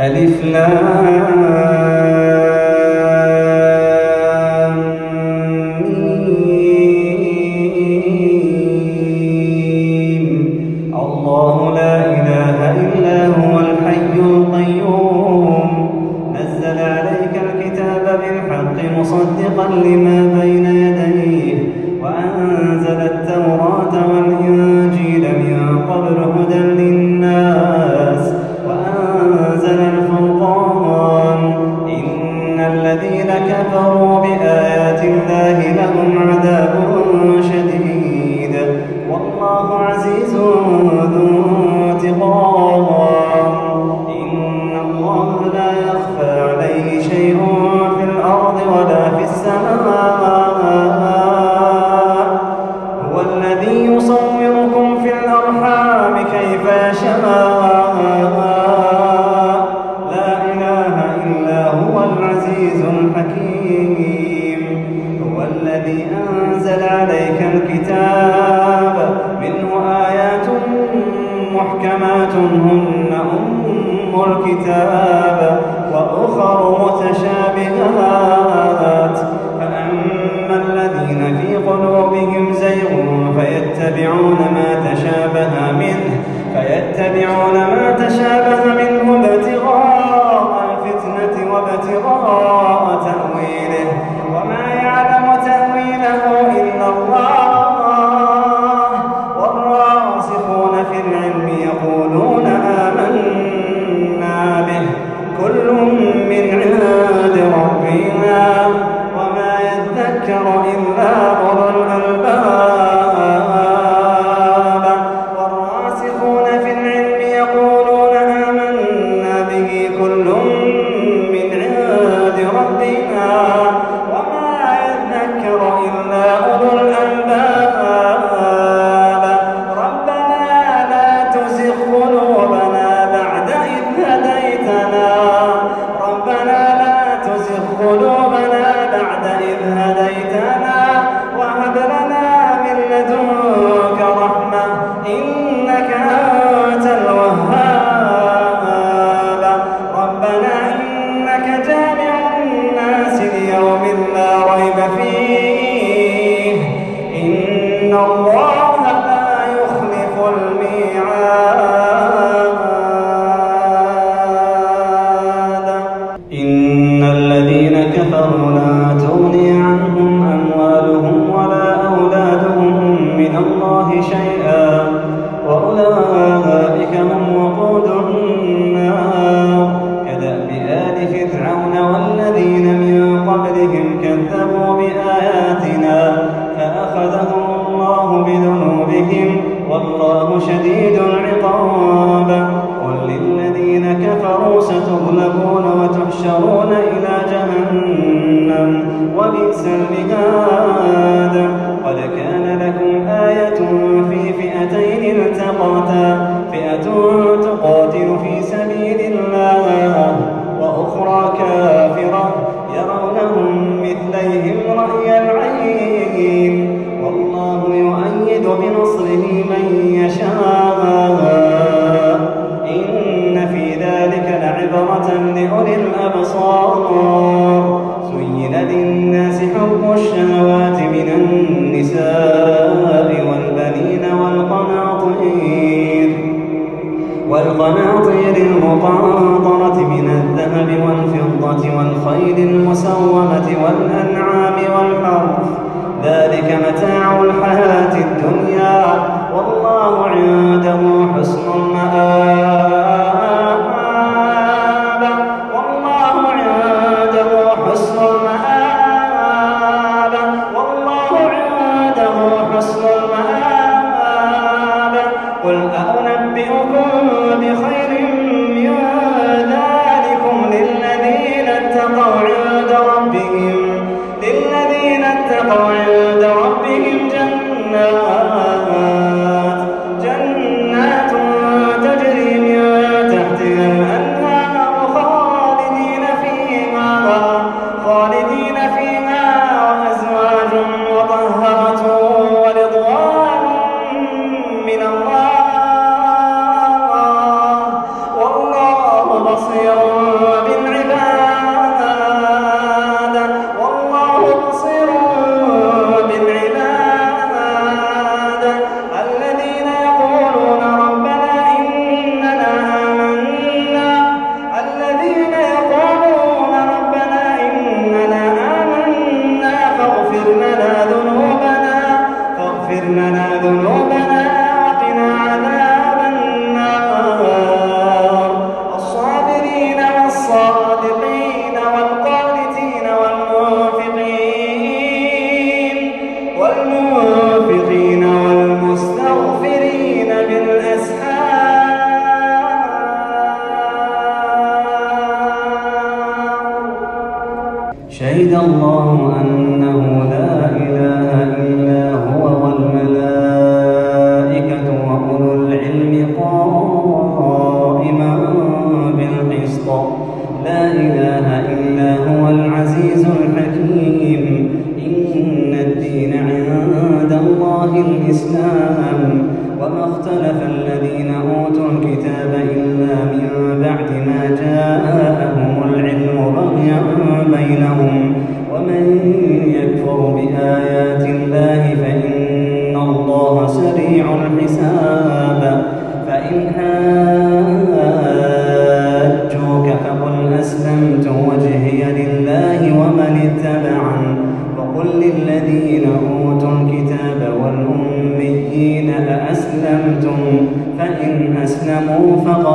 ألف لام. أم الكتاب وأخر متشابهات. فأما الذين في قلوبهم زيغ فيتبعون ما تشابه منه فيتبعون ما تشابه منه ابتغاء الفتنة وابتغاء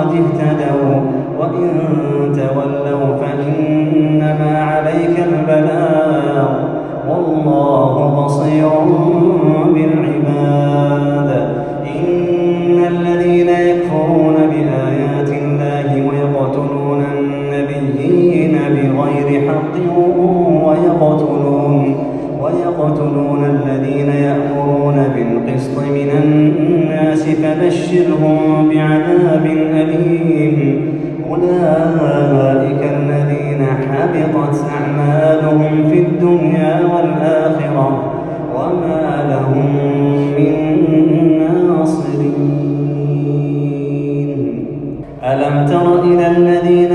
قد اهتدوا وإن تقتلون الذين يأمرون بالقسط من الناس فبشرهم بعذاب أليم. أولئك الذين حبطت أعمالهم في الدنيا والآخرة وما لهم من ناصرين. ألم تر إلى الذين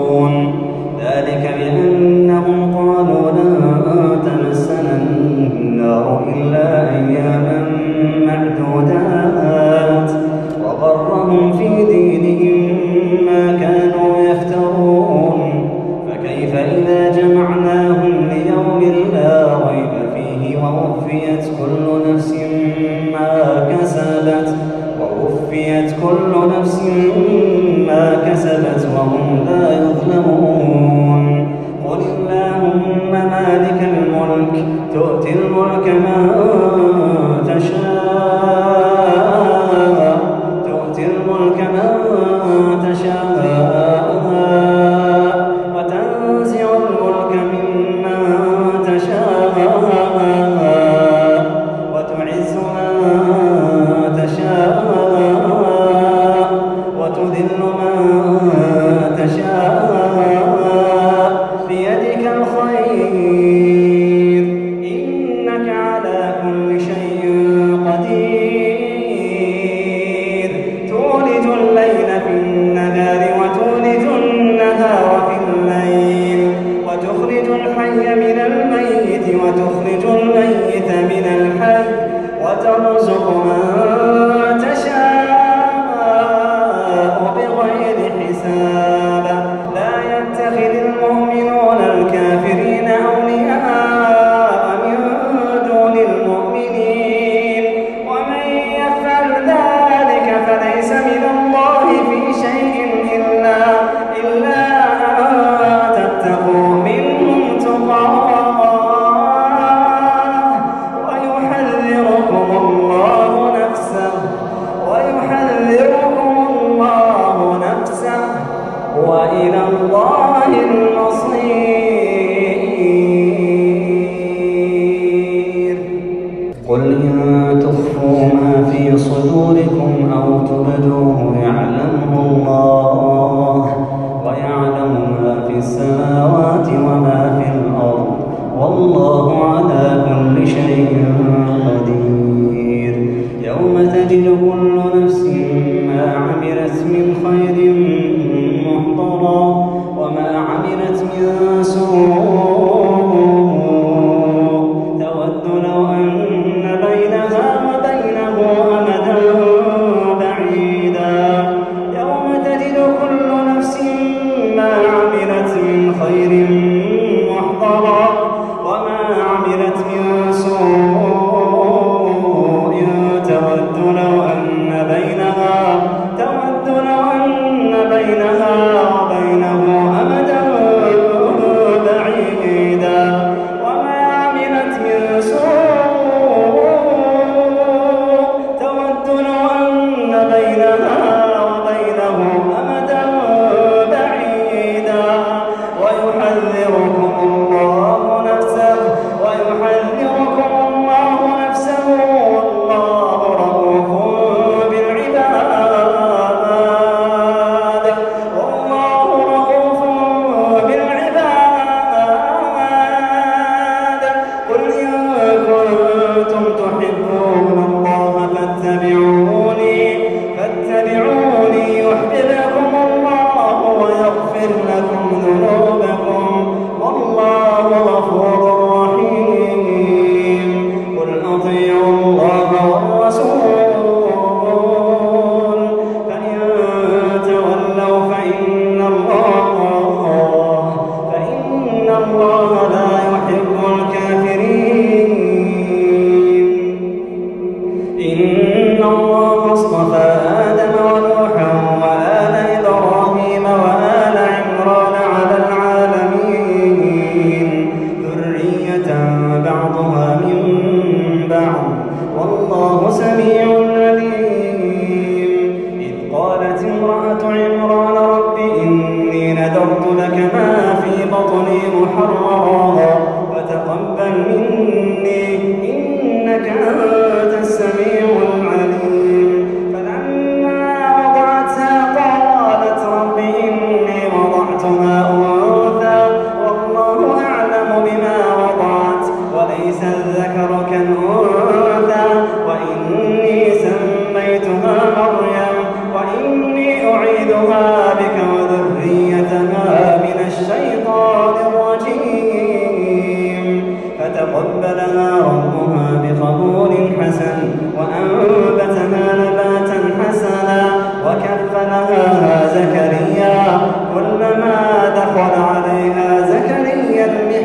ذلك الملك تؤتي الملك من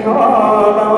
God.